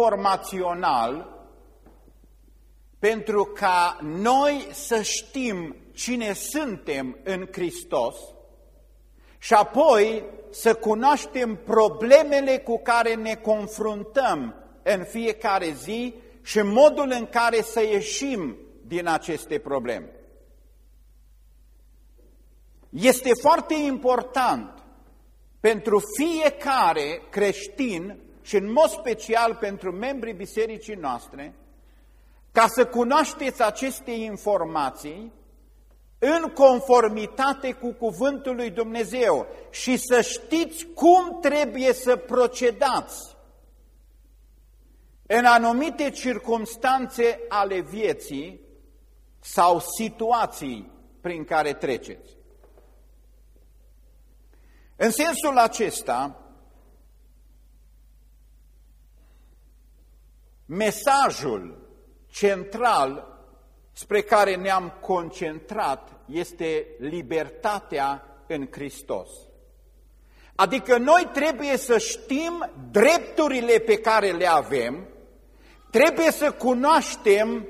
informațional pentru ca noi să știm cine suntem în Hristos și apoi să cunoaștem problemele cu care ne confruntăm în fiecare zi și modul în care să ieșim din aceste probleme. Este foarte important pentru fiecare creștin și în mod special pentru membrii bisericii noastre, ca să cunoașteți aceste informații în conformitate cu cuvântul lui Dumnezeu și să știți cum trebuie să procedați în anumite circunstanțe ale vieții sau situații prin care treceți. În sensul acesta, mesajul central spre care ne-am concentrat este libertatea în Hristos. Adică noi trebuie să știm drepturile pe care le avem, trebuie să cunoaștem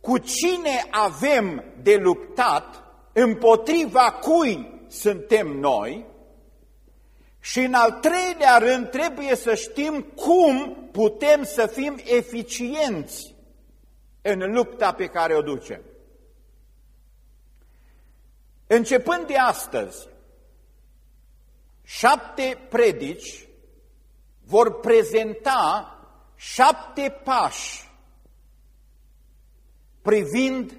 cu cine avem de luptat, împotriva cui suntem noi și în al treilea rând trebuie să știm cum putem să fim eficienți în lupta pe care o ducem. Începând de astăzi, șapte predici vor prezenta șapte pași privind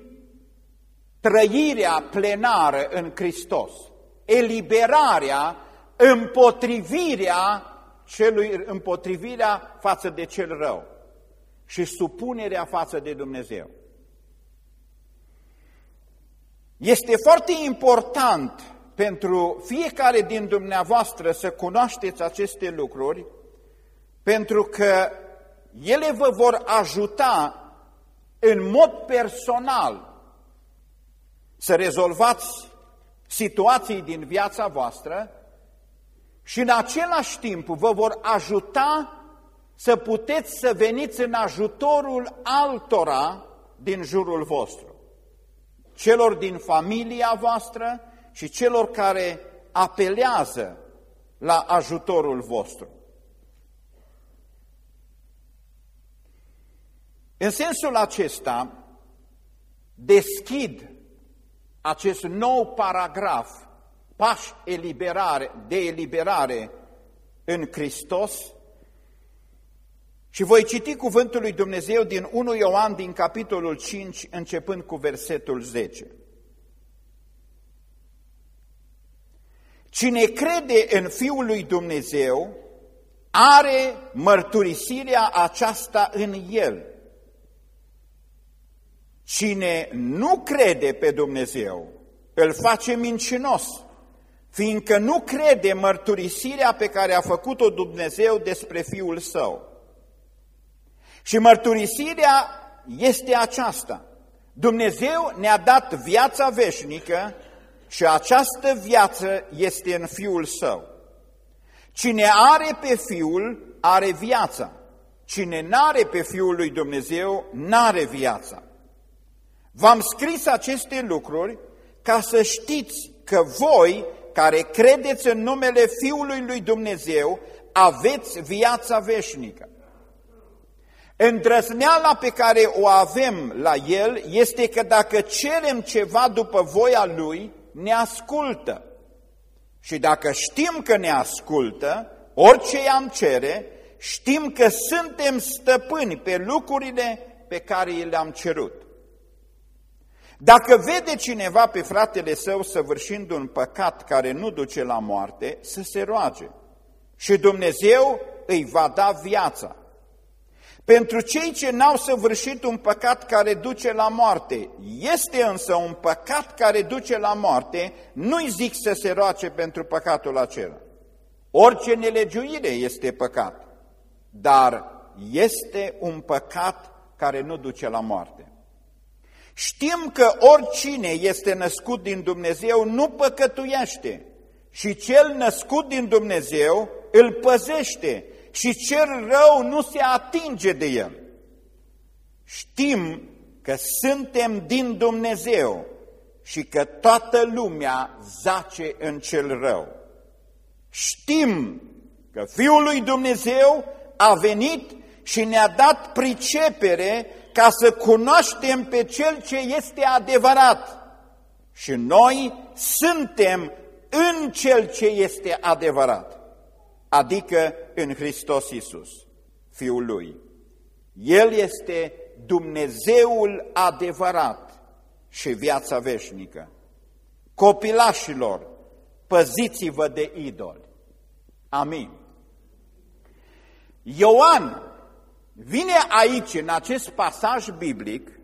trăirea plenară în Hristos, eliberarea, împotrivirea, celui, împotrivirea față de cel rău și supunerea față de Dumnezeu. Este foarte important pentru fiecare din dumneavoastră să cunoașteți aceste lucruri, pentru că ele vă vor ajuta în mod personal să rezolvați situații din viața voastră și în același timp vă vor ajuta să puteți să veniți în ajutorul altora din jurul vostru, celor din familia voastră și celor care apelează la ajutorul vostru. În sensul acesta, deschid acest nou paragraf, pași eliberare, de eliberare în Hristos, și voi citi cuvântul lui Dumnezeu din 1 Ioan din capitolul 5, începând cu versetul 10. Cine crede în Fiul lui Dumnezeu are mărturisirea aceasta în El. Cine nu crede pe Dumnezeu îl face mincinos, fiindcă nu crede mărturisirea pe care a făcut-o Dumnezeu despre Fiul Său. Și mărturisirea este aceasta. Dumnezeu ne-a dat viața veșnică și această viață este în Fiul Său. Cine are pe Fiul, are viața. Cine n-are pe Fiul lui Dumnezeu, n-are viața. V-am scris aceste lucruri ca să știți că voi, care credeți în numele Fiului lui Dumnezeu, aveți viața veșnică. Îndrăzneala pe care o avem la El este că dacă cerem ceva după voia Lui, ne ascultă. Și dacă știm că ne ascultă, orice i-am cere, știm că suntem stăpâni pe lucrurile pe care le-am cerut. Dacă vede cineva pe fratele său săvârșind un păcat care nu duce la moarte, să se roage și Dumnezeu îi va da viața. Pentru cei ce n-au săvârșit un păcat care duce la moarte, este însă un păcat care duce la moarte, nu-i zic să se roace pentru păcatul acela. Orice nelegiuire este păcat, dar este un păcat care nu duce la moarte. Știm că oricine este născut din Dumnezeu nu păcătuiește și cel născut din Dumnezeu îl păzește și cel rău nu se atinge de el. Știm că suntem din Dumnezeu și că toată lumea zace în cel rău. Știm că Fiul lui Dumnezeu a venit și ne-a dat pricepere ca să cunoaștem pe Cel ce este adevărat. Și noi suntem în Cel ce este adevărat, adică în Hristos Iisus, Fiul Lui. El este Dumnezeul adevărat și viața veșnică. Copilașilor, păziți-vă de idoli. Amin. Ioan vine aici, în acest pasaj biblic,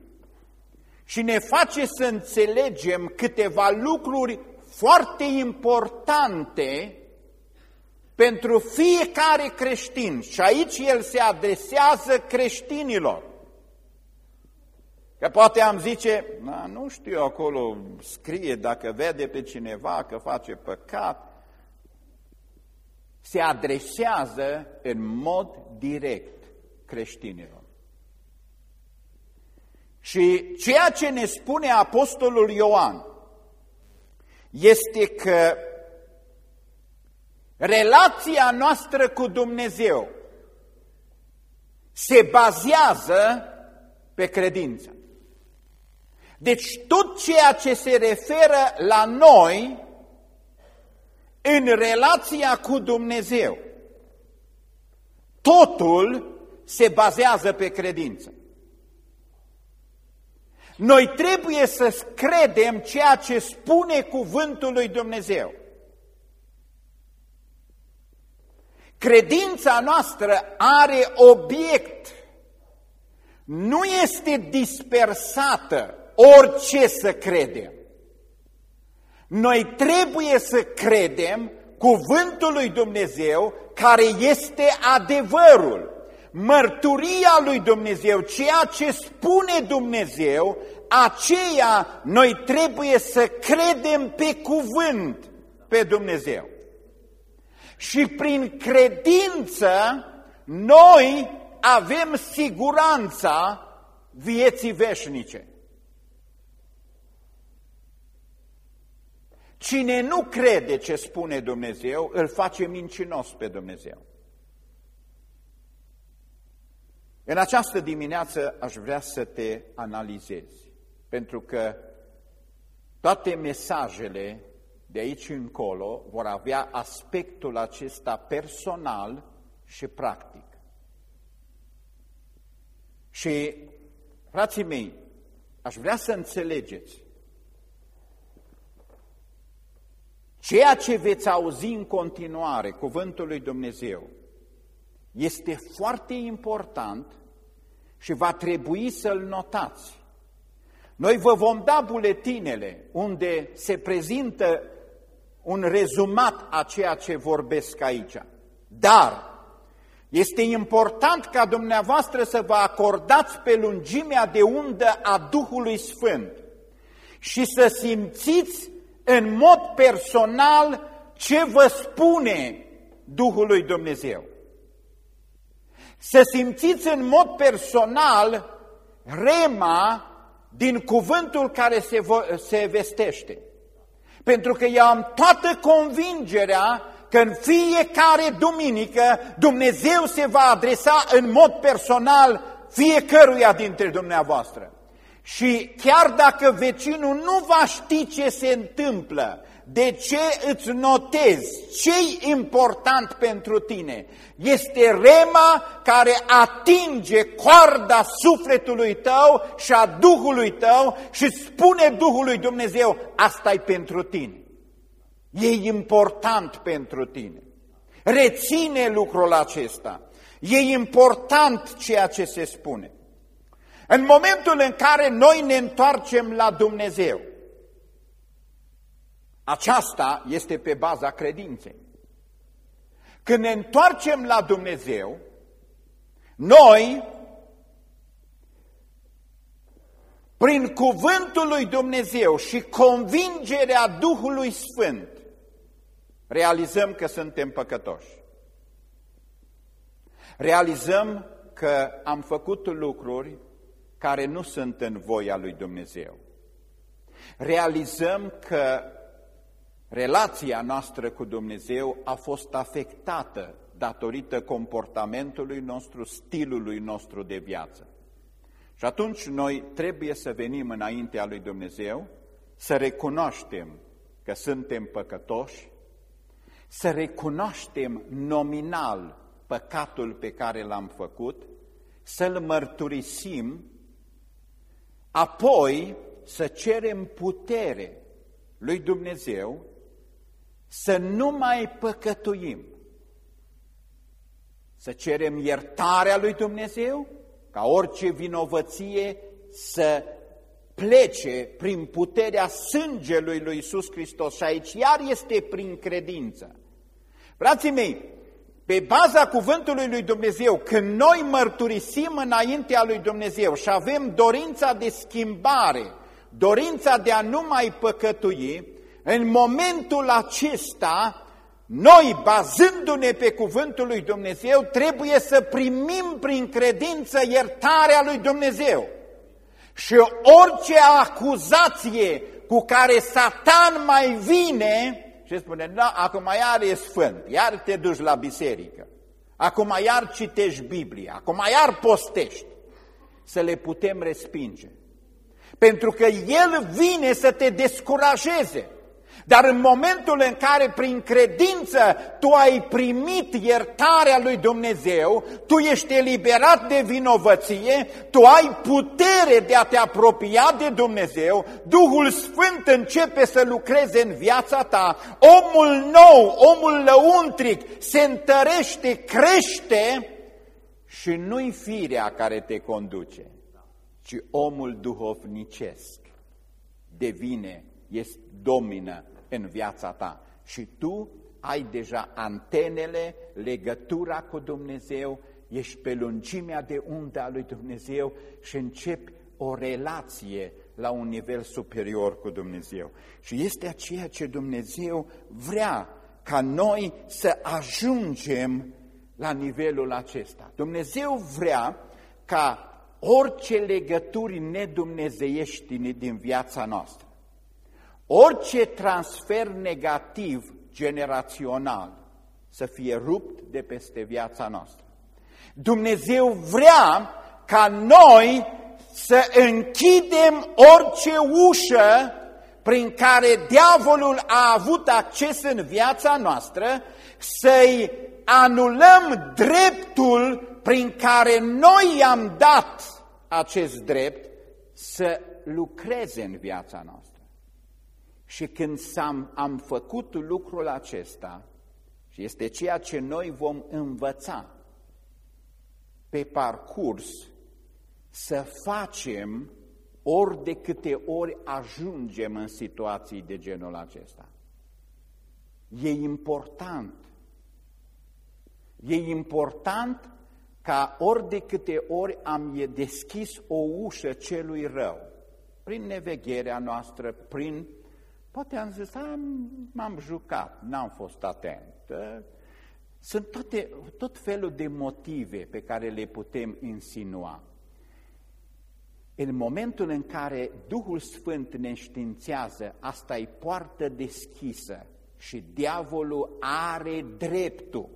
și ne face să înțelegem câteva lucruri foarte importante pentru fiecare creștin. Și aici el se adresează creștinilor. Că poate am zice, na, nu știu, acolo scrie dacă vede pe cineva că face păcat. Se adresează în mod direct creștinilor. Și ceea ce ne spune Apostolul Ioan este că relația noastră cu Dumnezeu se bazează pe credință. Deci tot ceea ce se referă la noi în relația cu Dumnezeu, totul se bazează pe credință. Noi trebuie să credem ceea ce spune cuvântul lui Dumnezeu. Credința noastră are obiect, nu este dispersată orice să credem. Noi trebuie să credem cuvântul lui Dumnezeu care este adevărul mărturia lui Dumnezeu, ceea ce spune Dumnezeu, aceea noi trebuie să credem pe cuvânt pe Dumnezeu. Și prin credință noi avem siguranța vieții veșnice. Cine nu crede ce spune Dumnezeu, îl face mincinos pe Dumnezeu. În această dimineață aș vrea să te analizezi, pentru că toate mesajele de aici încolo vor avea aspectul acesta personal și practic. Și, frații mei, aș vrea să înțelegeți ceea ce veți auzi în continuare, cuvântul lui Dumnezeu, este foarte important și va trebui să-l notați. Noi vă vom da buletinele unde se prezintă un rezumat a ceea ce vorbesc aici. Dar este important ca dumneavoastră să vă acordați pe lungimea de undă a Duhului Sfânt și să simțiți în mod personal ce vă spune Duhul lui Dumnezeu. Să simțiți în mod personal rema din cuvântul care se, se vestește. Pentru că eu am toată convingerea că în fiecare duminică Dumnezeu se va adresa în mod personal fiecăruia dintre dumneavoastră. Și chiar dacă vecinul nu va ști ce se întâmplă, de ce îți notezi? ce important pentru tine? Este rema care atinge coarda sufletului tău și a Duhului tău și spune Duhului Dumnezeu, asta e pentru tine. E important pentru tine. Reține lucrul acesta. E important ceea ce se spune. În momentul în care noi ne întoarcem la Dumnezeu, aceasta este pe baza credinței. Când ne întoarcem la Dumnezeu, noi, prin cuvântul lui Dumnezeu și convingerea Duhului Sfânt, realizăm că suntem păcătoși. Realizăm că am făcut lucruri care nu sunt în voia lui Dumnezeu. Realizăm că relația noastră cu Dumnezeu a fost afectată datorită comportamentului nostru, stilului nostru de viață. Și atunci noi trebuie să venim înaintea lui Dumnezeu, să recunoaștem că suntem păcătoși, să recunoaștem nominal păcatul pe care l-am făcut, să-l mărturisim, apoi să cerem putere lui Dumnezeu să nu mai păcătuim, să cerem iertarea lui Dumnezeu, ca orice vinovăție să plece prin puterea sângelui lui Iisus Hristos și aici iar este prin credință. Frații mei, pe baza cuvântului lui Dumnezeu, când noi mărturisim înaintea lui Dumnezeu și avem dorința de schimbare, dorința de a nu mai păcătui, în momentul acesta, noi, bazându-ne pe cuvântul lui Dumnezeu, trebuie să primim prin credință iertarea lui Dumnezeu. Și orice acuzație cu care Satan mai vine și spune, da, acum iar e sfânt, iar te duci la biserică, acum iar citești Biblia, acum iar postești, să le putem respinge. Pentru că El vine să te descurajeze. Dar în momentul în care prin credință tu ai primit iertarea lui Dumnezeu, tu ești eliberat de vinovăție, tu ai putere de a te apropia de Dumnezeu, Duhul Sfânt începe să lucreze în viața ta, omul nou, omul lăuntric se întărește, crește și nu-i firea care te conduce, ci omul duhovnicesc devine, este, domină în viața ta și tu ai deja antenele, legătura cu Dumnezeu, ești pe lungimea de undă a lui Dumnezeu și începi o relație la un nivel superior cu Dumnezeu. Și este aceea ce Dumnezeu vrea ca noi să ajungem la nivelul acesta. Dumnezeu vrea ca orice legături nedumnezeiești din viața noastră, Orice transfer negativ generațional să fie rupt de peste viața noastră. Dumnezeu vrea ca noi să închidem orice ușă prin care diavolul a avut acces în viața noastră, să-i anulăm dreptul prin care noi i-am dat acest drept să lucreze în viața noastră. Și când am, am făcut lucrul acesta, și este ceea ce noi vom învăța pe parcurs, să facem ori de câte ori ajungem în situații de genul acesta. E important. E important ca ori de câte ori am deschis o ușă celui rău, prin nevegherea noastră, prin Poate am zis, m-am jucat, n-am fost atent. Sunt toate, tot felul de motive pe care le putem insinua. În momentul în care Duhul Sfânt ne științează, asta e poartă deschisă și diavolul are dreptul.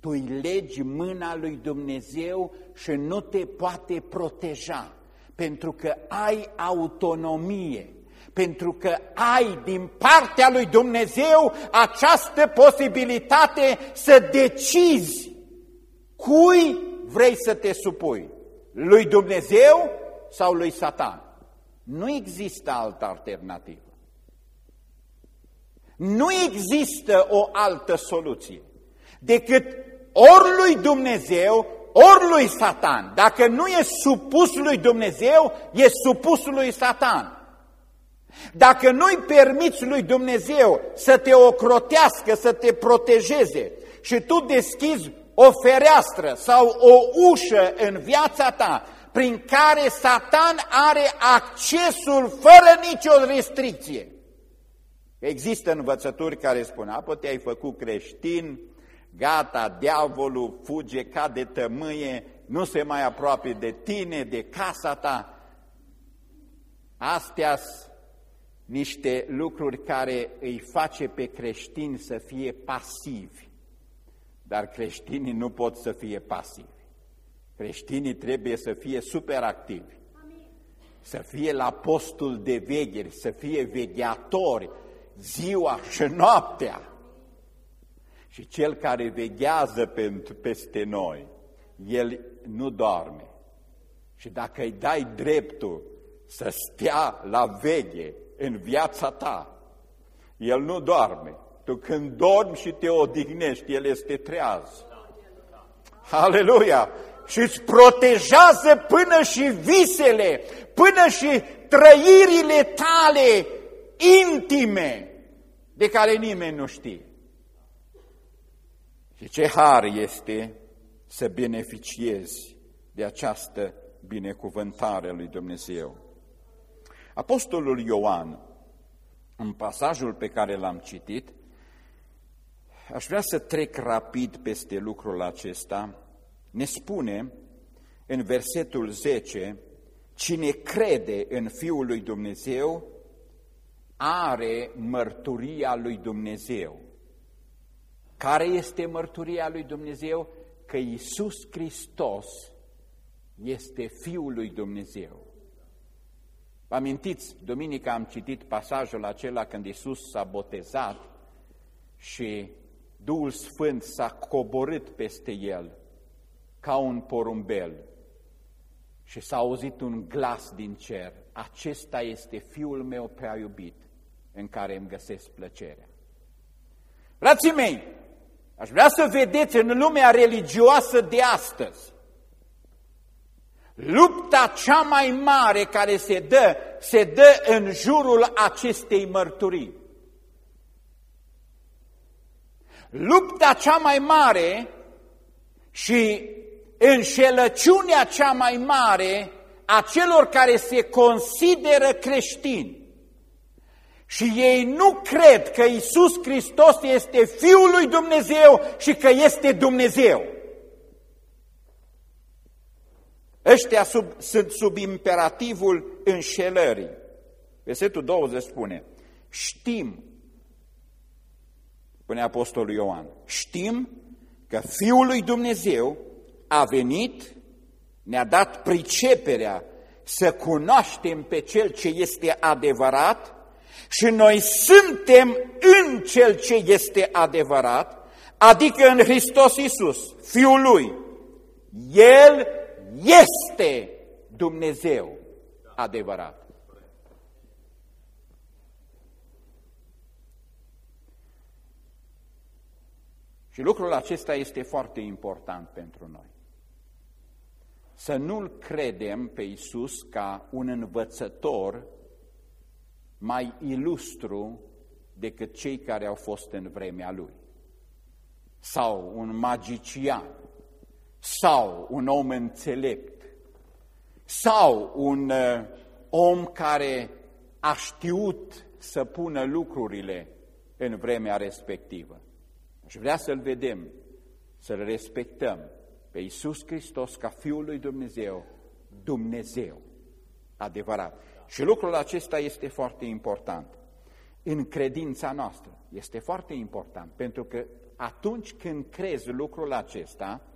Tu îi legi mâna lui Dumnezeu și nu te poate proteja, pentru că ai autonomie pentru că ai din partea lui Dumnezeu această posibilitate să decizi cui vrei să te supui, lui Dumnezeu sau lui Satan. Nu există altă alternativă. Nu există o altă soluție decât ori lui Dumnezeu, ori lui Satan. Dacă nu e supus lui Dumnezeu, e supus lui Satan. Dacă nu-i permiți lui Dumnezeu să te ocrotească, să te protejeze și tu deschizi o fereastră sau o ușă în viața ta prin care Satan are accesul fără nicio restricție. Există învățături care spun, apă te-ai făcut creștin, gata, diavolul fuge ca de tămâie, nu se mai apropie de tine, de casa ta. Astea niște lucruri care îi face pe creștini să fie pasivi. Dar creștinii nu pot să fie pasivi. Creștinii trebuie să fie superactivi. Să fie la postul de vegheri, să fie vegheatori ziua și noaptea. Și cel care veghează pentru, peste noi, el nu doarme. Și dacă îi dai dreptul să stea la veghe în viața ta, el nu doarme. Tu când dormi și te odihnești, el este treaz. Aleluia! Și îți protejează până și visele, până și trăirile tale intime, de care nimeni nu știe. Și ce har este să beneficiezi de această binecuvântare lui Dumnezeu. Apostolul Ioan, în pasajul pe care l-am citit, aș vrea să trec rapid peste lucrul acesta, ne spune în versetul 10, cine crede în Fiul lui Dumnezeu are mărturia lui Dumnezeu. Care este mărturia lui Dumnezeu? Că Iisus Hristos este Fiul lui Dumnezeu. Vă amintiți, duminica am citit pasajul acela când Iisus s-a botezat și Duhul Sfânt s-a coborât peste el ca un porumbel și s-a auzit un glas din cer, acesta este Fiul meu prea iubit în care îmi găsesc plăcerea. Frații mei, aș vrea să vedeți în lumea religioasă de astăzi, lupta cea mai mare care se dă, se dă în jurul acestei mărturii. Lupta cea mai mare și înșelăciunea cea mai mare a celor care se consideră creștini și ei nu cred că Isus Hristos este Fiul lui Dumnezeu și că este Dumnezeu. Ăștia sub, sunt sub imperativul înșelării. Versetul 20 spune, știm, spune Apostolul Ioan, știm că Fiul lui Dumnezeu a venit, ne-a dat priceperea să cunoaștem pe Cel ce este adevărat și noi suntem în Cel ce este adevărat, adică în Hristos Iisus, Fiul Lui. El este Dumnezeu adevărat. Și lucrul acesta este foarte important pentru noi. Să nu-L credem pe Iisus ca un învățător mai ilustru decât cei care au fost în vremea Lui. Sau un magician, sau un om înțelept, sau un uh, om care a știut să pună lucrurile în vremea respectivă. Și vrea să-L vedem, să-L respectăm pe Iisus Hristos ca Fiul lui Dumnezeu, Dumnezeu adevărat. Și lucrul acesta este foarte important. În credința noastră este foarte important, pentru că atunci când crezi lucrul acesta,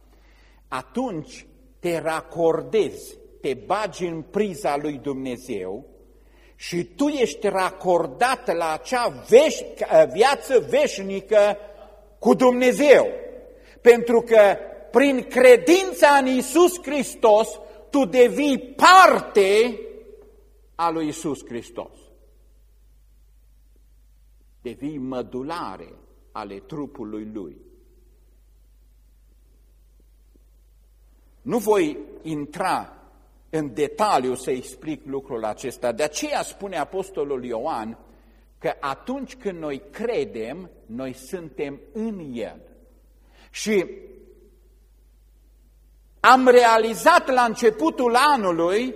atunci te racordezi, te bagi în priza lui Dumnezeu și tu ești racordat la acea veș, viață veșnică cu Dumnezeu. Pentru că prin credința în Isus Hristos, tu devii parte a lui Isus Hristos. Devii mădulare ale trupului Lui. Nu voi intra în detaliu să explic lucrul acesta, de aceea spune Apostolul Ioan că atunci când noi credem, noi suntem în El. Și am realizat la începutul anului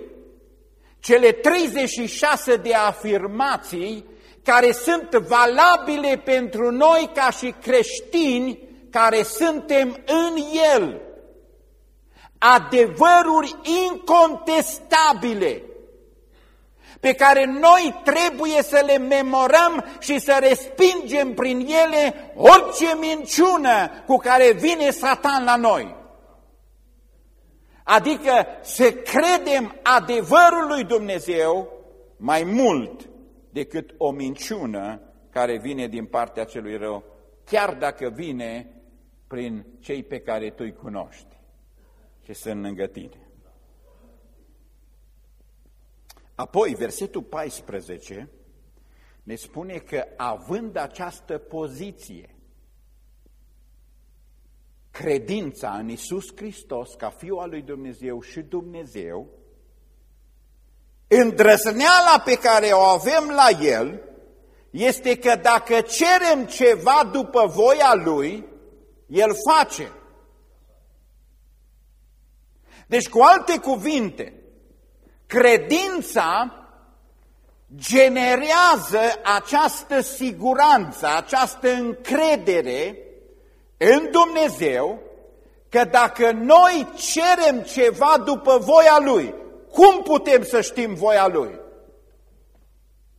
cele 36 de afirmații care sunt valabile pentru noi ca și creștini care suntem în El, adevăruri incontestabile, pe care noi trebuie să le memorăm și să respingem prin ele orice minciună cu care vine Satan la noi. Adică să credem adevărul lui Dumnezeu mai mult decât o minciună care vine din partea celui rău, chiar dacă vine prin cei pe care tu îi cunoști și sunt lângă tine. Apoi, versetul 14 ne spune că având această poziție, credința în Isus Hristos ca Fiul al lui Dumnezeu și Dumnezeu, îndrăzneala pe care o avem la El este că dacă cerem ceva după voia Lui, El face. Deci, cu alte cuvinte, Credința generează această siguranță, această încredere în Dumnezeu că dacă noi cerem ceva după voia Lui, cum putem să știm voia Lui?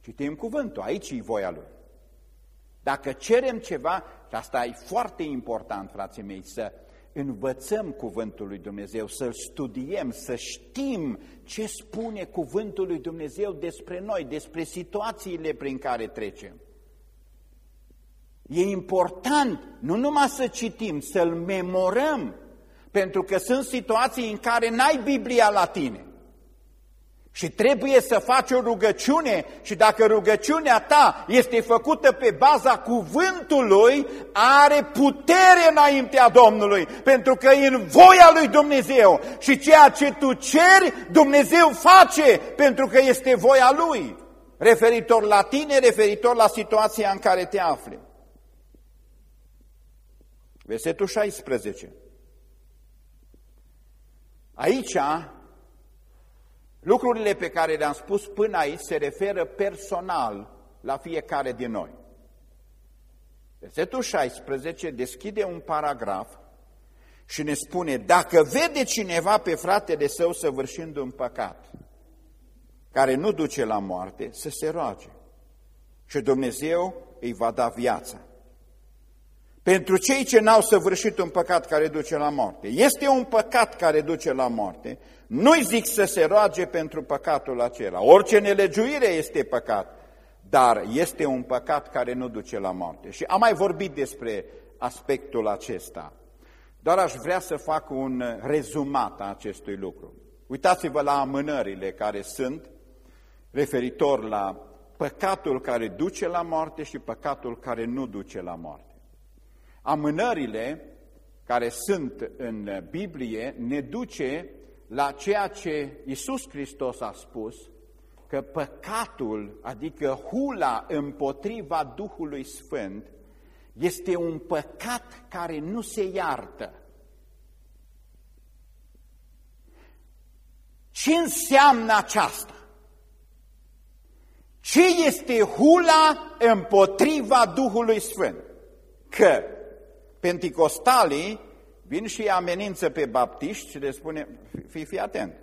Citim cuvântul, aici e voia Lui. Dacă cerem ceva, și asta e foarte important, frații mei, să învățăm cuvântul lui Dumnezeu, să-l studiem, să știm ce spune cuvântul lui Dumnezeu despre noi, despre situațiile prin care trecem. E important nu numai să citim, să-l memorăm, pentru că sunt situații în care n-ai Biblia la tine. Și trebuie să faci o rugăciune și dacă rugăciunea ta este făcută pe baza cuvântului, are putere înaintea Domnului, pentru că e în voia lui Dumnezeu și ceea ce tu ceri, Dumnezeu face, pentru că este voia Lui, referitor la tine, referitor la situația în care te afli. Versetul 16. Aici Lucrurile pe care le-am spus până aici se referă personal la fiecare din noi. Versetul 16 deschide un paragraf și ne spune, dacă vede cineva pe fratele său săvârșind un păcat care nu duce la moarte, să se roage și Dumnezeu îi va da viața. Pentru cei ce n-au săvârșit un păcat care duce la moarte. Este un păcat care duce la moarte. Nu-i zic să se roage pentru păcatul acela. Orice nelegiuire este păcat, dar este un păcat care nu duce la moarte. Și am mai vorbit despre aspectul acesta. Doar aș vrea să fac un rezumat a acestui lucru. Uitați-vă la amânările care sunt referitor la păcatul care duce la moarte și păcatul care nu duce la moarte. Amânările care sunt în Biblie ne duce la ceea ce Iisus Hristos a spus, că păcatul, adică hula împotriva Duhului Sfânt, este un păcat care nu se iartă. Ce înseamnă aceasta? Ce este hula împotriva Duhului Sfânt? Că Penticostalii vin și amenință pe baptiști și le spune, fii, fii atent,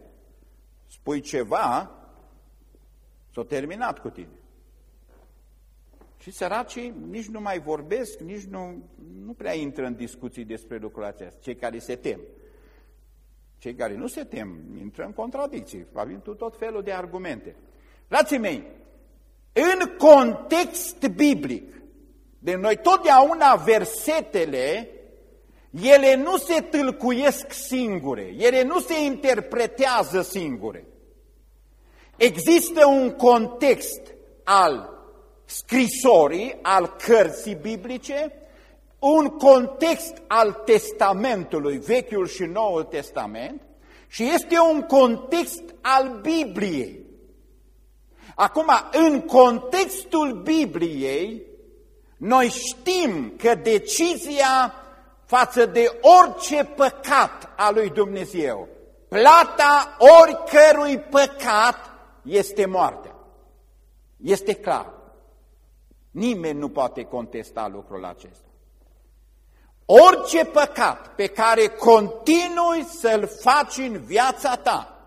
spui ceva, s-a terminat cu tine. Și săracii nici nu mai vorbesc, nici nu, nu prea intră în discuții despre lucrul acesta, cei care se tem. Cei care nu se tem intră în contradicții, avem tot felul de argumente. Frații mei, în context biblic, de noi totdeauna versetele, ele nu se tâlcuiesc singure, ele nu se interpretează singure. Există un context al scrisorii, al cărții biblice, un context al testamentului, Vechiul și Noul Testament, și este un context al Bibliei. Acum, în contextul Bibliei, noi știm că decizia față de orice păcat al lui Dumnezeu, plata oricărui păcat este moartea. Este clar. Nimeni nu poate contesta lucrul acesta. Orice păcat pe care continui să-l faci în viața ta,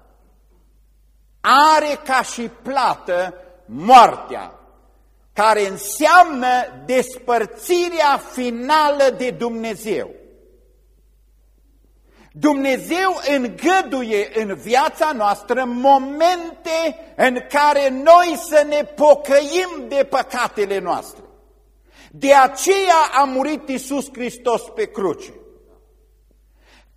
are ca și plată moartea, care înseamnă despărțirea finală de Dumnezeu. Dumnezeu îngăduie în viața noastră momente în care noi să ne pocăim de păcatele noastre. De aceea a murit Isus Hristos pe cruce.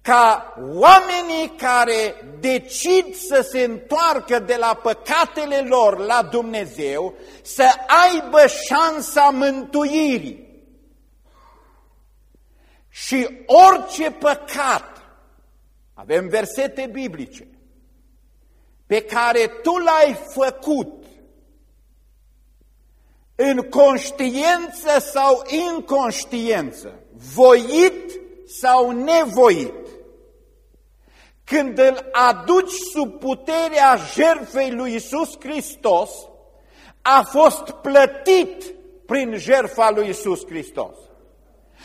Ca oamenii care decid să se întoarcă de la păcatele lor la Dumnezeu, să aibă șansa mântuirii. Și orice păcat avem versete biblice pe care tu l-ai făcut în conștiență sau inconștiență, voit sau nevoit, când îl aduci sub puterea jertfei lui Isus Hristos, a fost plătit prin jertfa lui Isus Hristos.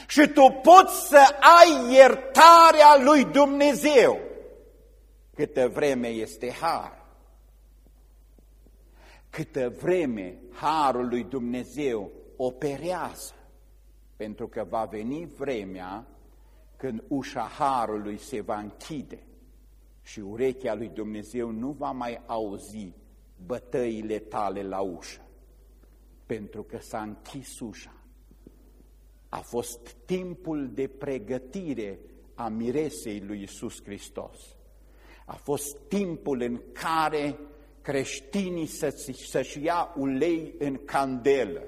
Și tu poți să ai iertarea lui Dumnezeu câtă vreme este har. Câtă vreme harul lui Dumnezeu operează, pentru că va veni vremea când ușa harului se va închide și urechea lui Dumnezeu nu va mai auzi bătăile tale la ușă, pentru că s-a închis ușa a fost timpul de pregătire a miresei lui Isus Hristos. A fost timpul în care creștinii să-și ia ulei în candelă.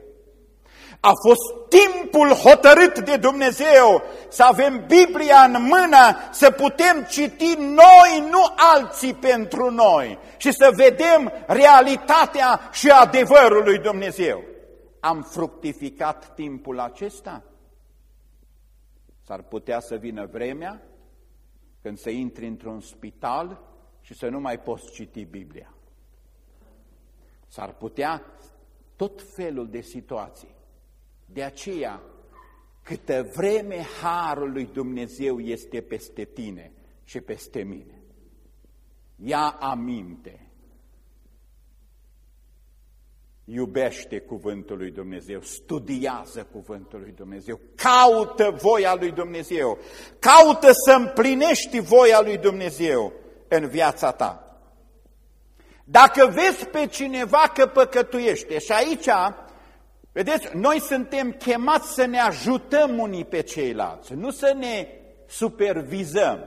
A fost timpul hotărât de Dumnezeu să avem Biblia în mână, să putem citi noi, nu alții pentru noi și să vedem realitatea și adevărul lui Dumnezeu. Am fructificat timpul acesta? S-ar putea să vină vremea când să intri într-un spital și să nu mai poți citi Biblia. S-ar putea tot felul de situații. De aceea, câtă vreme Harul lui Dumnezeu este peste tine și peste mine, ia aminte iubește cuvântul lui Dumnezeu, studiază cuvântul lui Dumnezeu, caută voia lui Dumnezeu, caută să împlinești voia lui Dumnezeu în viața ta. Dacă vezi pe cineva că păcătuiește și aici, vedeți, noi suntem chemați să ne ajutăm unii pe ceilalți, nu să ne supervizăm.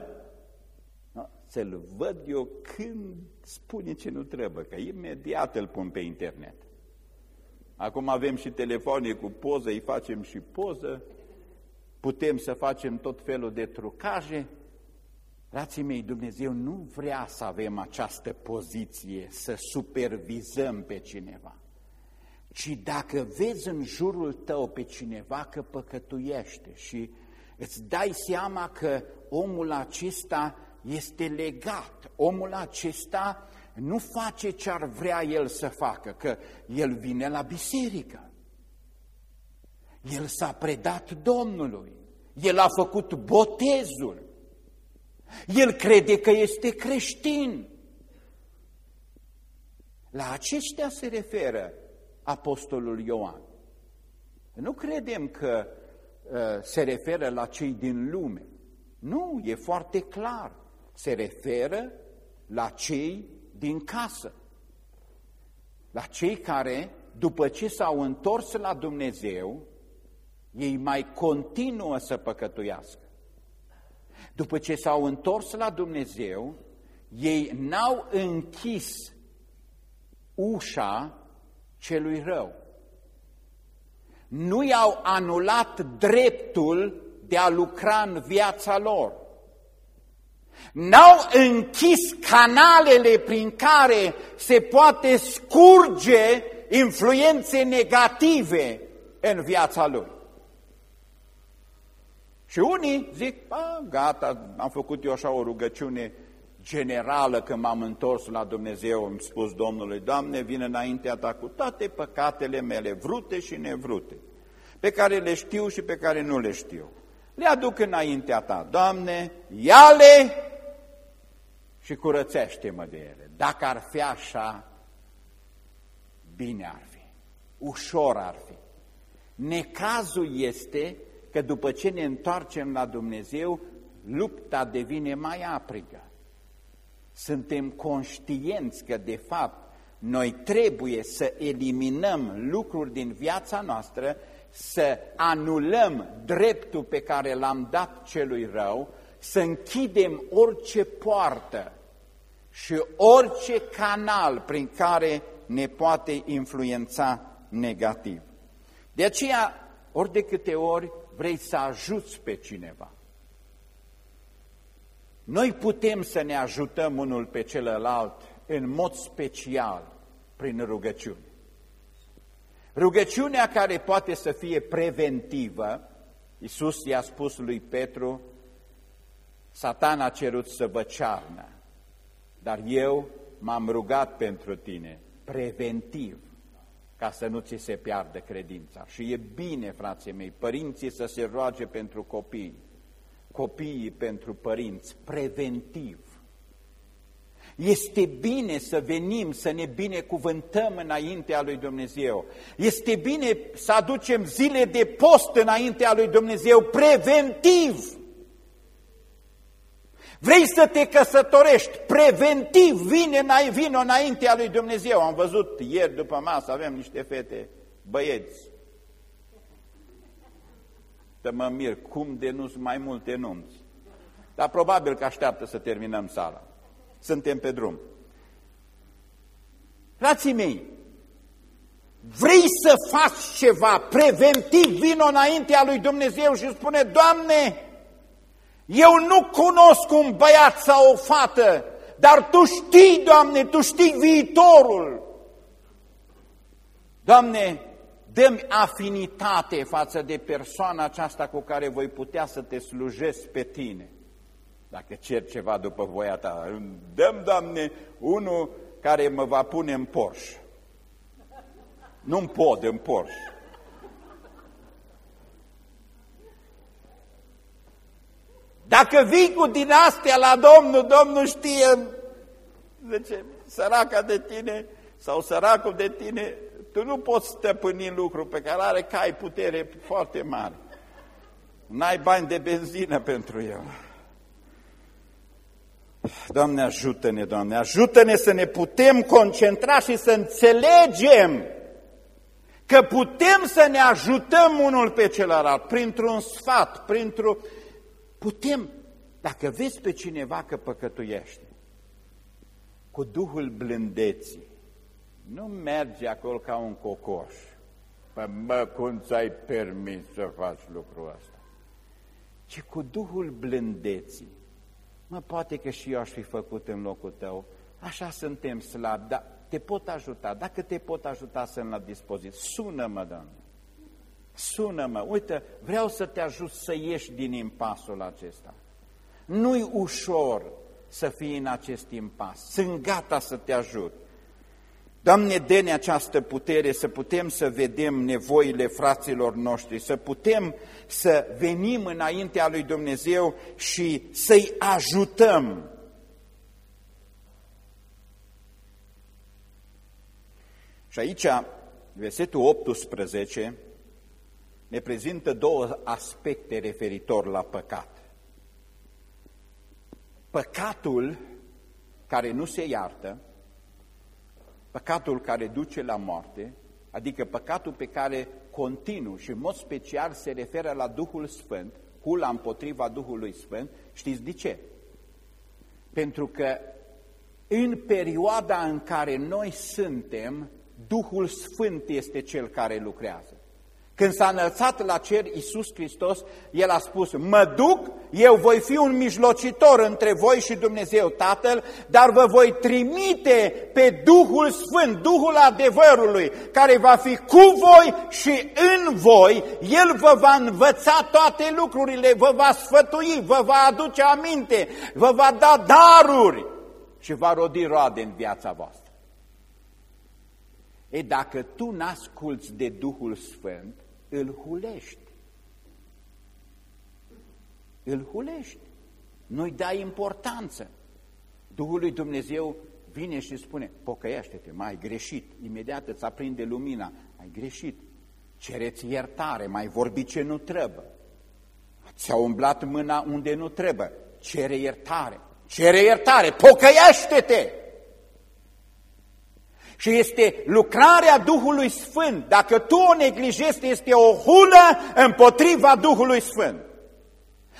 Să-l văd eu când spune ce nu trebuie, că imediat îl pun pe internet. Acum avem și telefoane cu poză, îi facem și poză, putem să facem tot felul de trucaje. Frații mei, Dumnezeu nu vrea să avem această poziție, să supervizăm pe cineva, ci dacă vezi în jurul tău pe cineva că păcătuiește și îți dai seama că omul acesta este legat, omul acesta nu face ce ar vrea el să facă, că el vine la biserică. El s-a predat Domnului, el a făcut botezul, el crede că este creștin. La aceștia se referă Apostolul Ioan. Nu credem că uh, se referă la cei din lume. Nu, e foarte clar. Se referă la cei din casă. La cei care, după ce s-au întors la Dumnezeu, ei mai continuă să păcătuiască. După ce s-au întors la Dumnezeu, ei n-au închis ușa celui rău. Nu i-au anulat dreptul de a lucra în viața lor. N-au închis canalele prin care se poate scurge influențe negative în viața lui. Și unii zic, a, gata, am făcut eu așa o rugăciune generală când m-am întors la Dumnezeu, am spus Domnului, Doamne, vin înaintea Ta cu toate păcatele mele, vrute și nevrute, pe care le știu și pe care nu le știu. le aduc înaintea ta. Doamne, ia-le și curățește-mă de ele. Dacă ar fi așa, bine ar fi, ușor ar fi. Necazul este că după ce ne întoarcem la Dumnezeu, lupta devine mai aprigă. Suntem conștienți că, de fapt, noi trebuie să eliminăm lucruri din viața noastră, să anulăm dreptul pe care l-am dat celui rău, să închidem orice poartă și orice canal prin care ne poate influența negativ. De aceea, ori de câte ori vrei să ajuți pe cineva, noi putem să ne ajutăm unul pe celălalt în mod special prin rugăciune. Rugăciunea care poate să fie preventivă, Iisus i-a spus lui Petru, Satan a cerut să vă cearnă, dar eu m-am rugat pentru tine, preventiv, ca să nu ți se piardă credința. Și e bine, frații mei, părinții să se roage pentru copii, copiii pentru părinți, preventiv. Este bine să venim, să ne binecuvântăm înaintea lui Dumnezeu. Este bine să aducem zile de post înaintea lui Dumnezeu, preventiv. Vrei să te căsătorești, preventiv, vine, vine înaintea lui Dumnezeu. Am văzut ieri după masă, avem niște fete, băieți. Să mă mir, cum de nu mai multe nunți. Dar probabil că așteaptă să terminăm sala. Suntem pe drum. Frații mei, vrei să faci ceva preventiv, vino înaintea lui Dumnezeu și spune, Doamne, eu nu cunosc un băiat sau o fată, dar Tu știi, Doamne, Tu știi viitorul. Doamne, dă afinitate față de persoana aceasta cu care voi putea să te slujesc pe Tine. Dacă cer ceva după voia Ta, dăm, Doamne, unul care mă va pune în Porsche. Nu-mi pod, în Porsche. Dacă vii cu din astea la Domnul, Domnul știe, zice, săraca de tine sau săracul de tine, tu nu poți stăpâni lucru pe care are că ai putere foarte mare. N-ai bani de benzină pentru el. Doamne, ajută-ne, Doamne, ajută-ne să ne putem concentra și să înțelegem că putem să ne ajutăm unul pe celălalt printr-un sfat, printr-o Putem, dacă vezi pe cineva că păcătuiește, cu Duhul blândeții, nu merge acolo ca un cocoș. Păi mă, cum ți-ai permis să faci lucrul ăsta? Ci cu Duhul blândeții. Mă, poate că și eu aș fi făcut în locul tău. Așa suntem slabi, dar te pot ajuta. Dacă te pot ajuta, sunt la dispoziție. Sună-mă, Doamne sună-mă, uite, vreau să te ajut să ieși din impasul acesta. Nu-i ușor să fii în acest impas, sunt gata să te ajut. Doamne, dă această putere să putem să vedem nevoile fraților noștri, să putem să venim înaintea lui Dumnezeu și să-i ajutăm. Și aici, versetul 18, ne prezintă două aspecte referitor la păcat. Păcatul care nu se iartă, păcatul care duce la moarte, adică păcatul pe care continuu și în mod special se referă la Duhul Sfânt, cula împotriva Duhului Sfânt, știți de ce? Pentru că în perioada în care noi suntem, Duhul Sfânt este cel care lucrează. Când s-a înălțat la cer Iisus Hristos, El a spus, mă duc, eu voi fi un mijlocitor între voi și Dumnezeu Tatăl, dar vă voi trimite pe Duhul Sfânt, Duhul adevărului, care va fi cu voi și în voi. El vă va învăța toate lucrurile, vă va sfătui, vă va aduce aminte, vă va da daruri și va rodi roade în viața voastră. E dacă tu n-asculți de Duhul Sfânt, îl hulești. îl hulești, nu-i dai importanță. Duhul lui Dumnezeu vine și spune, pocăiește-te, mai ai greșit, imediat îți aprinde lumina, ai greșit, cereți iertare, mai vorbi ce nu trebuie. Ți-a umblat mâna unde nu trebuie, cere iertare, cere iertare, pocăiește-te! Și este lucrarea Duhului Sfânt. Dacă tu o neglijezi, este o hulă împotriva Duhului Sfânt.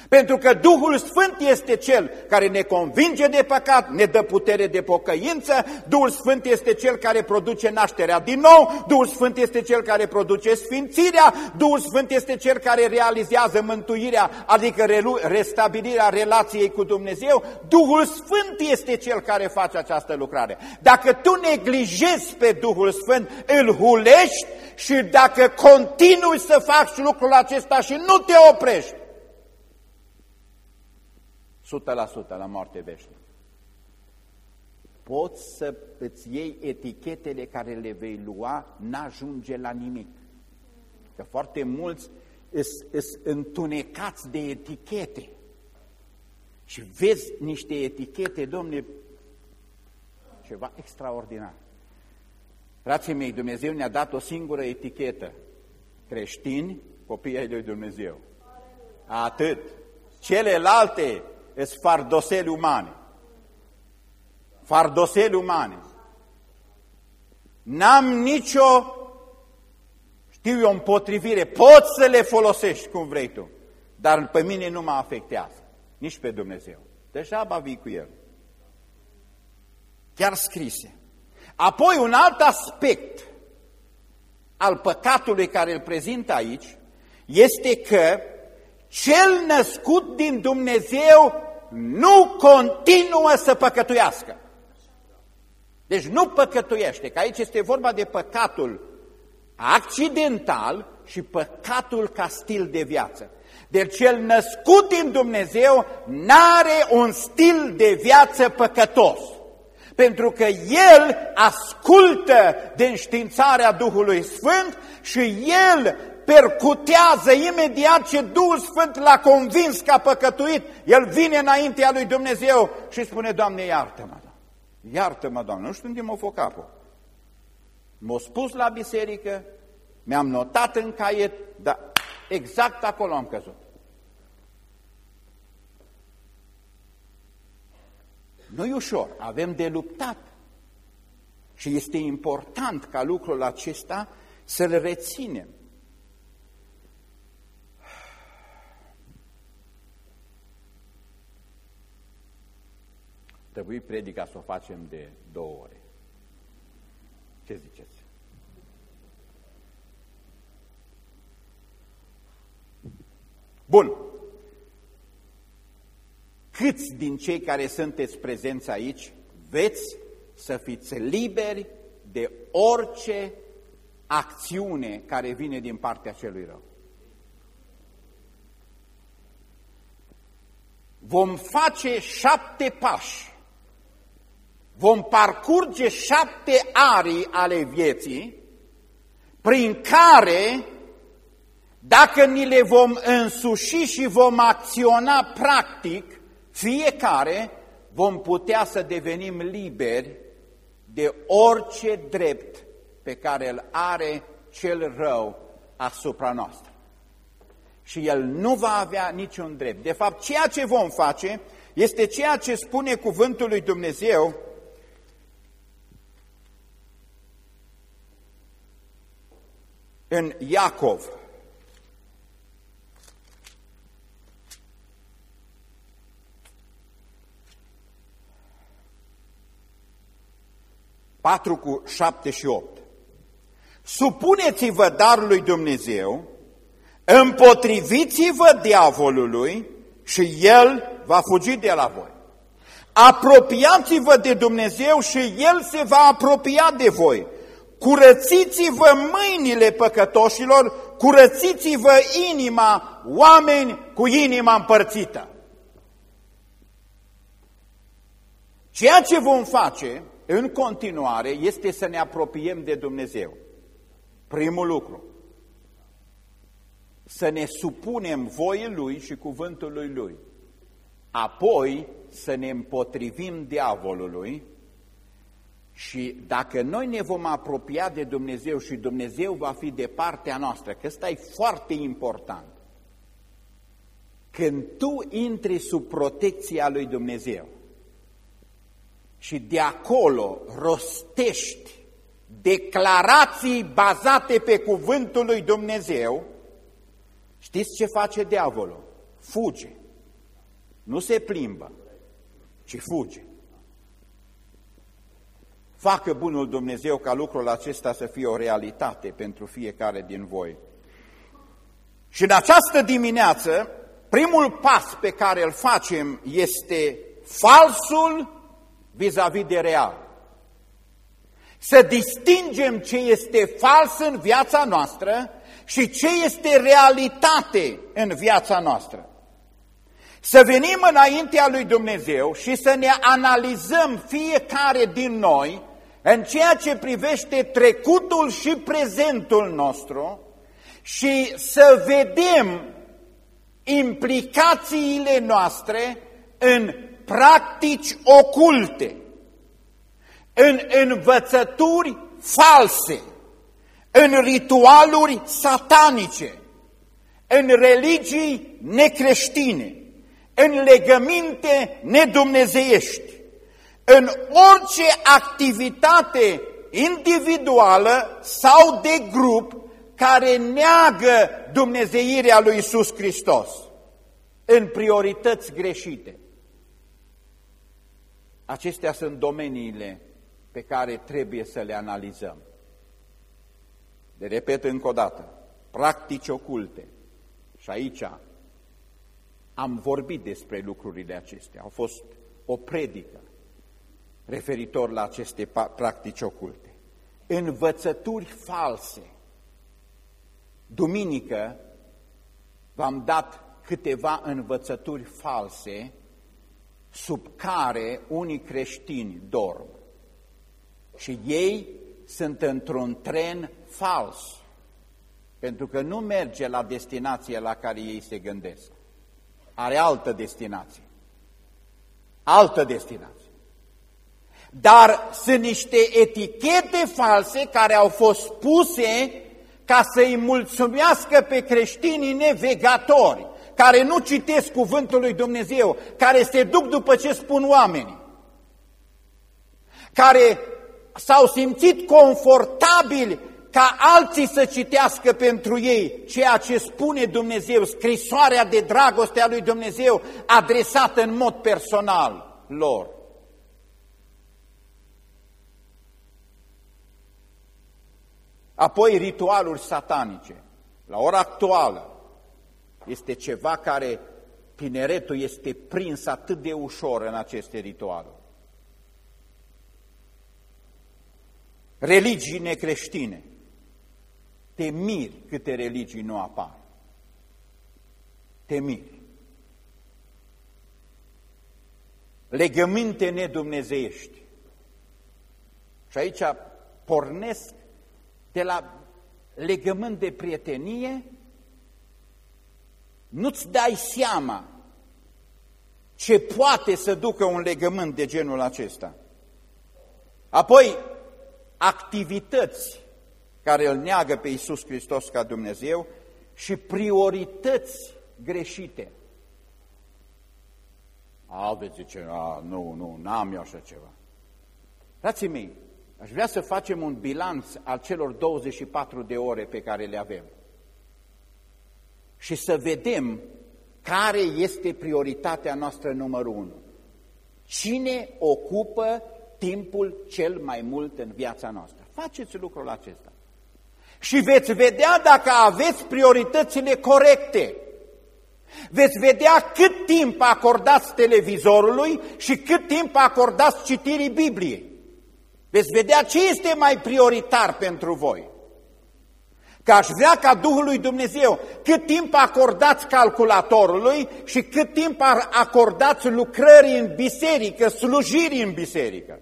Pentru că Duhul Sfânt este Cel care ne convinge de păcat, ne dă putere de pocăință, Duhul Sfânt este Cel care produce nașterea din nou, Duhul Sfânt este Cel care produce sfințirea, Duhul Sfânt este Cel care realizează mântuirea, adică restabilirea relației cu Dumnezeu, Duhul Sfânt este Cel care face această lucrare. Dacă tu neglijezi pe Duhul Sfânt, îl hulești și dacă continui să faci lucrul acesta și nu te oprești, 100% la moarte veșnică. Poți să îți iei etichetele care le vei lua, n-ajunge la nimic. Că foarte mulți sunt întunecați de etichete. Și vezi niște etichete, domne, ceva extraordinar. Frații mei, Dumnezeu ne-a dat o singură etichetă. Creștini, copiii lui Dumnezeu. Atât. Celelalte sunt fardoseli umane. Fardoseli umane. N-am nicio, știu eu, împotrivire. Poți să le folosești cum vrei tu, dar pe mine nu mă afectează. Nici pe Dumnezeu. Deja vii cu el. Chiar scrise. Apoi un alt aspect al păcatului care îl prezint aici este că cel născut din Dumnezeu nu continuă să păcătuiască. Deci nu păcătuiește, că aici este vorba de păcatul accidental și păcatul ca stil de viață. Deci cel născut din Dumnezeu n-are un stil de viață păcătos. Pentru că el ascultă de înștiințarea Duhului Sfânt și el percutează imediat ce Duhul Sfânt l-a convins că a păcătuit. El vine înaintea lui Dumnezeu și spune, Doamne, iartă-mă, iartă-mă, Doamne. Nu știu unde mă fă capul. M-a spus la biserică, mi-am notat în caiet, dar exact acolo am căzut. nu e ușor, avem de luptat. Și este important ca lucrul acesta să-l reținem. Trebuie predica să o facem de două ore. Ce ziceți? Bun. Câți din cei care sunteți prezenți aici veți să fiți liberi de orice acțiune care vine din partea celui rău? Vom face șapte pași vom parcurge șapte arii ale vieții, prin care, dacă ni le vom însuși și vom acționa practic, fiecare vom putea să devenim liberi de orice drept pe care îl are cel rău asupra noastră. Și el nu va avea niciun drept. De fapt, ceea ce vom face este ceea ce spune cuvântul lui Dumnezeu în Iacov. Patru cu șapte și opt. Supuneți-vă darului Dumnezeu, împotriviți-vă diavolului și el va fugi de la voi. Apropiați-vă de Dumnezeu și El se va apropia de voi curățiți-vă mâinile păcătoșilor, curățiți-vă inima, oameni cu inima împărțită. Ceea ce vom face în continuare este să ne apropiem de Dumnezeu. Primul lucru. să ne supunem voii Lui și cuvântului Lui. Apoi să ne împotrivim diavolului și dacă noi ne vom apropia de Dumnezeu și Dumnezeu va fi de partea noastră, că ăsta e foarte important, când tu intri sub protecția lui Dumnezeu și de acolo rostești declarații bazate pe cuvântul lui Dumnezeu, știți ce face diavolul? Fuge. Nu se plimbă, ci fuge. Facă bunul Dumnezeu ca lucrul acesta să fie o realitate pentru fiecare din voi. Și în această dimineață, primul pas pe care îl facem este falsul vis-a-vis -vis de real. Să distingem ce este fals în viața noastră și ce este realitate în viața noastră. Să venim înaintea lui Dumnezeu și să ne analizăm fiecare din noi în ceea ce privește trecutul și prezentul nostru și să vedem implicațiile noastre în practici oculte, în învățături false, în ritualuri satanice, în religii necreștine, în legăminte nedumnezeiești, în orice activitate individuală sau de grup care neagă dumnezeirea lui Isus Hristos în priorități greșite. Acestea sunt domeniile pe care trebuie să le analizăm. De repet încă o dată, practici oculte. Și aici am vorbit despre lucrurile acestea. Au fost o predică referitor la aceste practici oculte. Învățături false. Duminică v-am dat câteva învățături false sub care unii creștini dorm. Și ei sunt într-un tren fals, pentru că nu merge la destinația la care ei se gândesc. Are altă destinație. Altă destinație. Dar sunt niște etichete false care au fost puse ca să-i mulțumească pe creștinii nevegatori, care nu citesc cuvântul lui Dumnezeu, care se duc după ce spun oamenii, care s-au simțit confortabili ca alții să citească pentru ei ceea ce spune Dumnezeu, scrisoarea de dragoste a lui Dumnezeu adresată în mod personal lor. Apoi ritualuri satanice. La ora actuală este ceva care tineretul este prins atât de ușor în aceste ritualuri. Religii necreștine. Te miri câte religii nu apar. Te miri. Legăminte nedumnezeiești. Și aici pornesc de la legământ de prietenie, nu-ți dai seama ce poate să ducă un legământ de genul acesta. Apoi, activități care îl neagă pe Iisus Hristos ca Dumnezeu și priorități greșite. A, veți zice, a, nu, nu, n-am eu așa ceva. Frații mei, aș vrea să facem un bilanț al celor 24 de ore pe care le avem și să vedem care este prioritatea noastră numărul unu. Cine ocupă timpul cel mai mult în viața noastră? Faceți lucrul acesta. Și veți vedea dacă aveți prioritățile corecte. Veți vedea cât timp acordați televizorului și cât timp acordați citirii Bibliei. Veți vedea ce este mai prioritar pentru voi. Că aș vrea ca Duhul lui Dumnezeu cât timp acordați calculatorului și cât timp acordați lucrării în biserică, slujirii în biserică.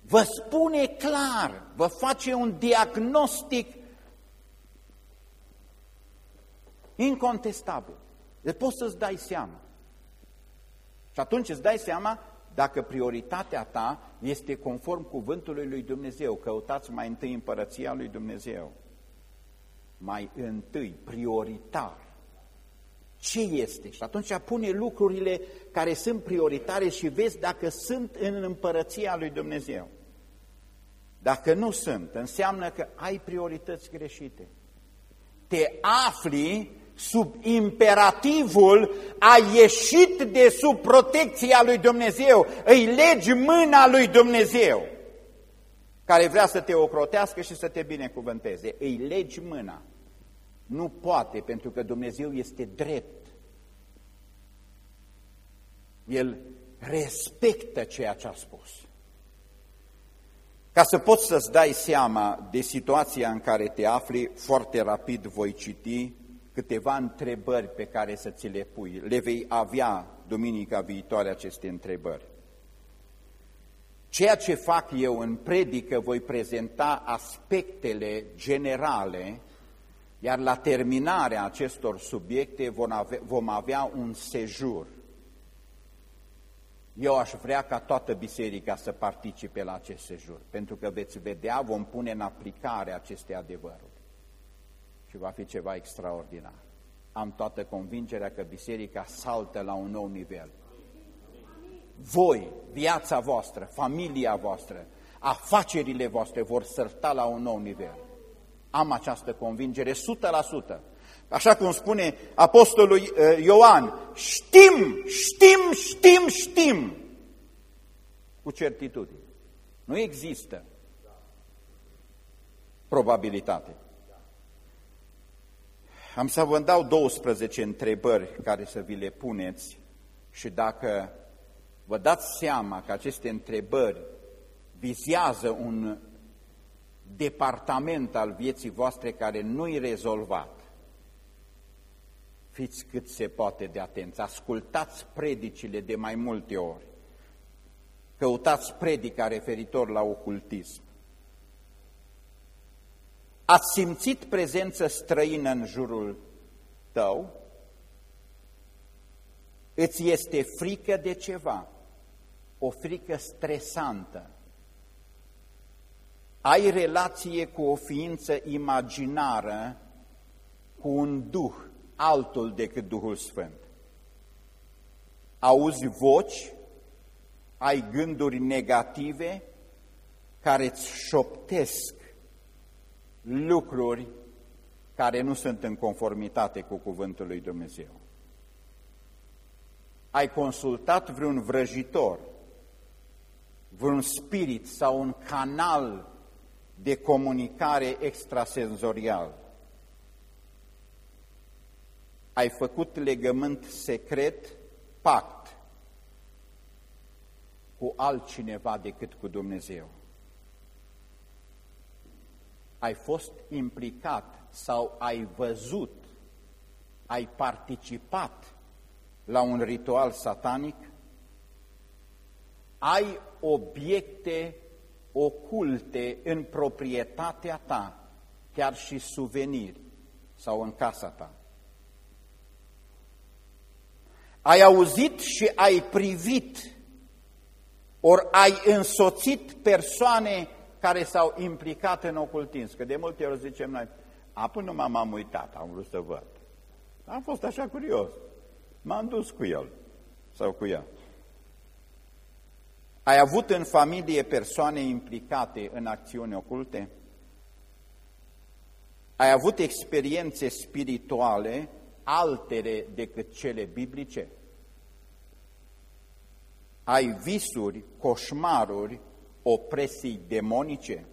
Vă spune clar, vă face un diagnostic Incontestabil. De poți să-ți dai seama. Și atunci îți dai seama dacă prioritatea ta este conform cuvântului lui Dumnezeu. Căutați mai întâi împărăția lui Dumnezeu. Mai întâi, prioritar. Ce este? Și atunci pune lucrurile care sunt prioritare și vezi dacă sunt în împărăția lui Dumnezeu. Dacă nu sunt, înseamnă că ai priorități greșite. Te afli sub imperativul a ieșit de sub protecția lui Dumnezeu, îi legi mâna lui Dumnezeu, care vrea să te ocrotească și să te binecuvânteze. Îi legi mâna. Nu poate, pentru că Dumnezeu este drept. El respectă ceea ce a spus. Ca să poți să-ți dai seama de situația în care te afli, foarte rapid voi citi câteva întrebări pe care să ți le pui. Le vei avea duminica viitoare aceste întrebări. Ceea ce fac eu în predică, voi prezenta aspectele generale, iar la terminarea acestor subiecte vom avea, vom avea un sejur. Eu aș vrea ca toată biserica să participe la acest sejur, pentru că veți vedea, vom pune în aplicare aceste adevăruri și va fi ceva extraordinar. Am toată convingerea că biserica saltă la un nou nivel. Voi, viața voastră, familia voastră, afacerile voastre vor sărta la un nou nivel. Am această convingere 100%. Așa cum spune apostolul uh, Ioan, știm, știm, știm, știm, cu certitudine. Nu există probabilitate. Am să vă dau 12 întrebări care să vi le puneți și dacă vă dați seama că aceste întrebări vizează un departament al vieții voastre care nu-i rezolvat, fiți cât se poate de atenți, ascultați predicile de mai multe ori, căutați predica referitor la ocultism, Ați simțit prezență străină în jurul tău? Îți este frică de ceva, o frică stresantă. Ai relație cu o ființă imaginară, cu un duh altul decât Duhul Sfânt. Auzi voci, ai gânduri negative care îți șoptesc lucruri care nu sunt în conformitate cu cuvântul lui Dumnezeu. Ai consultat vreun vrăjitor, vreun spirit sau un canal de comunicare extrasenzorial. Ai făcut legământ secret, pact, cu altcineva decât cu Dumnezeu ai fost implicat sau ai văzut, ai participat la un ritual satanic, ai obiecte oculte în proprietatea ta, chiar și suveniri sau în casa ta. Ai auzit și ai privit, ori ai însoțit persoane care s-au implicat în ocultism. Că de multe ori zicem noi, a, până m-am uitat, am vrut să văd. Am fost așa curios. M-am dus cu el sau cu ea. Ai avut în familie persoane implicate în acțiuni oculte? Ai avut experiențe spirituale altere decât cele biblice? Ai visuri, coșmaruri opresii demonice?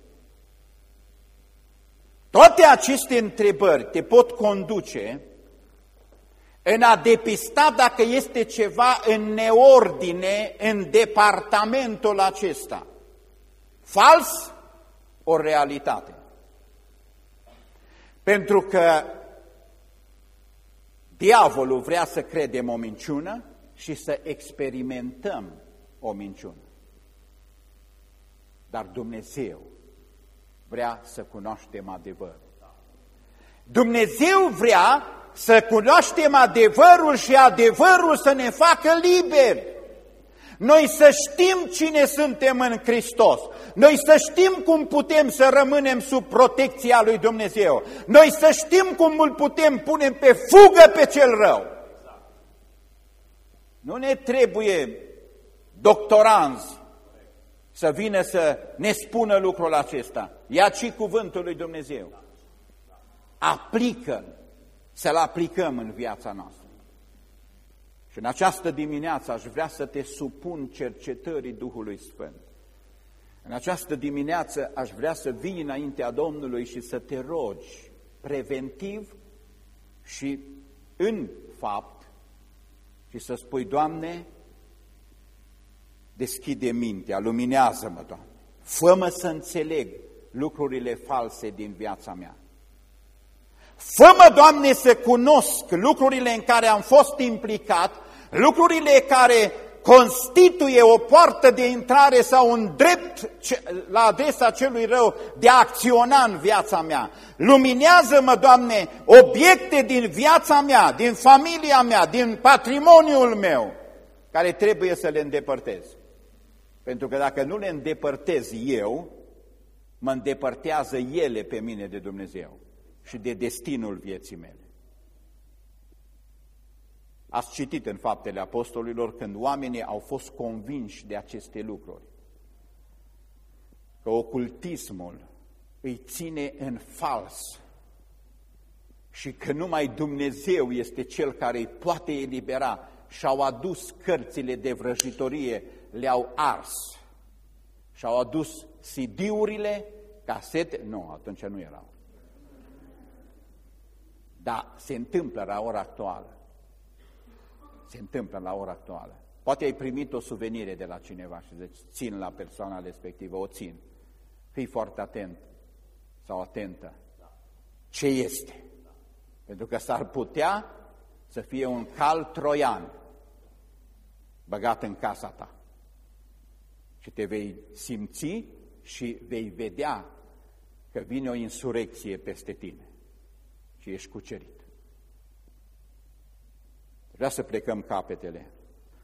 Toate aceste întrebări te pot conduce în a depista dacă este ceva în neordine în departamentul acesta. Fals o realitate. Pentru că diavolul vrea să credem o minciună și să experimentăm o minciună. Dar Dumnezeu vrea să cunoaștem adevărul. Dumnezeu vrea să cunoaștem adevărul și adevărul să ne facă liberi. Noi să știm cine suntem în Hristos. Noi să știm cum putem să rămânem sub protecția lui Dumnezeu. Noi să știm cum îl putem pune pe fugă pe cel rău. Nu ne trebuie doctoranzi să vină să ne spună lucrul acesta. Ia și cuvântul lui Dumnezeu. Aplică, să-l aplicăm în viața noastră. Și în această dimineață aș vrea să te supun cercetării Duhului Sfânt. În această dimineață aș vrea să vii înaintea Domnului și să te rogi preventiv și în fapt și să spui, Doamne, deschide mintea, luminează-mă, Doamne, fă-mă să înțeleg lucrurile false din viața mea. Fă-mă, Doamne, să cunosc lucrurile în care am fost implicat, lucrurile care constituie o poartă de intrare sau un drept la adresa celui rău de a acționa în viața mea. Luminează-mă, Doamne, obiecte din viața mea, din familia mea, din patrimoniul meu, care trebuie să le îndepărtez. Pentru că dacă nu le îndepărtez eu, mă îndepărtează ele pe mine de Dumnezeu și de destinul vieții mele. Ați citit în faptele apostolilor când oamenii au fost convinși de aceste lucruri. Că ocultismul îi ține în fals și că numai Dumnezeu este Cel care îi poate elibera și-au adus cărțile de vrăjitorie, le-au ars și-au adus CD-urile, casete, nu, atunci nu erau. Dar se întâmplă la ora actuală se întâmplă la ora actuală. Poate ai primit o suvenire de la cineva și zici, țin la persoana respectivă, o țin. Fii foarte atent sau atentă. Ce este? Pentru că s-ar putea să fie un cal troian băgat în casa ta. Și te vei simți și vei vedea că vine o insurecție peste tine și ești cucerit. Vreau să plecăm capetele,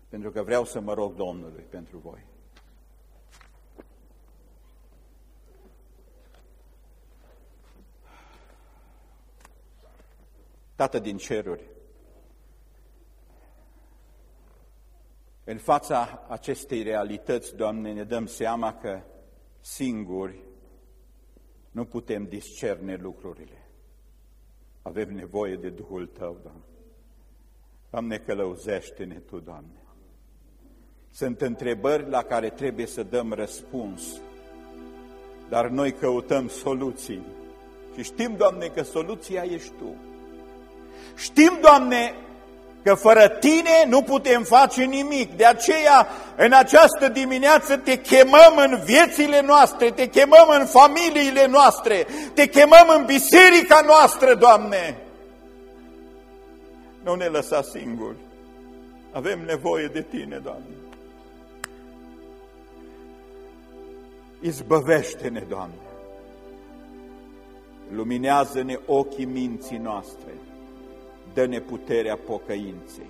pentru că vreau să mă rog Domnului pentru voi. Tată din ceruri, în fața acestei realități, Doamne, ne dăm seama că singuri nu putem discerne lucrurile. Avem nevoie de Duhul Tău, Doamne. Doamne, călăuzește-ne Tu, Doamne. Sunt întrebări la care trebuie să dăm răspuns, dar noi căutăm soluții. Și știm, Doamne, că soluția ești Tu. Știm, Doamne, că fără Tine nu putem face nimic. De aceea, în această dimineață te chemăm în viețile noastre, te chemăm în familiile noastre, te chemăm în biserica noastră, Doamne. Nu ne lăsa singuri. Avem nevoie de Tine, Doamne. Izbăvește-ne, Doamne. Luminează-ne ochii minții noastre. Dă-ne puterea pocăinței.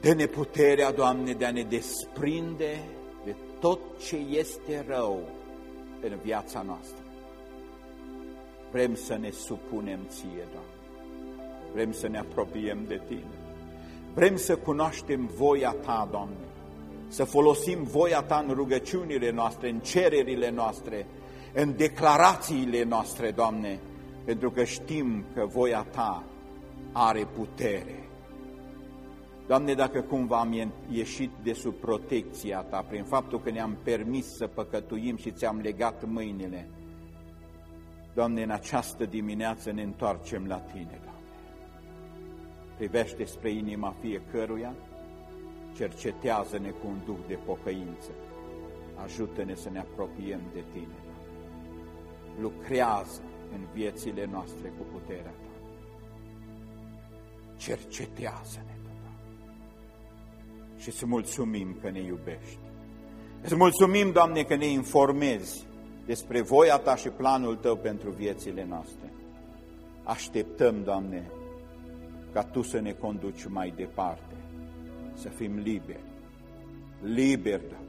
Dă-ne puterea, Doamne, de a ne desprinde de tot ce este rău în viața noastră. Vrem să ne supunem Ție, Doamne. Vrem să ne apropiem de Tine. Vrem să cunoaștem voia Ta, Doamne, să folosim voia Ta în rugăciunile noastre, în cererile noastre, în declarațiile noastre, Doamne, pentru că știm că voia Ta are putere. Doamne, dacă cumva am ieșit de sub protecția Ta, prin faptul că ne-am permis să păcătuim și Ți-am legat mâinile, Doamne, în această dimineață ne întoarcem la Tine, Doamne. Privește spre inima fiecăruia, cercetează-ne cu un duh de pocăință, ajută-ne să ne apropiem de Tine, lucrează în viețile noastre cu puterea Ta. Cercetează-ne, Și să mulțumim că ne iubești. Îți mulțumim, Doamne, că ne informezi despre voia Ta și planul Tău pentru viețile noastre. Așteptăm, Doamne, ca Tu să ne conduci mai departe, să fim liberi, liberi, Doamne,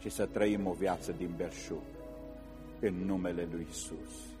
și să trăim o viață din berșug, în numele Lui Isus.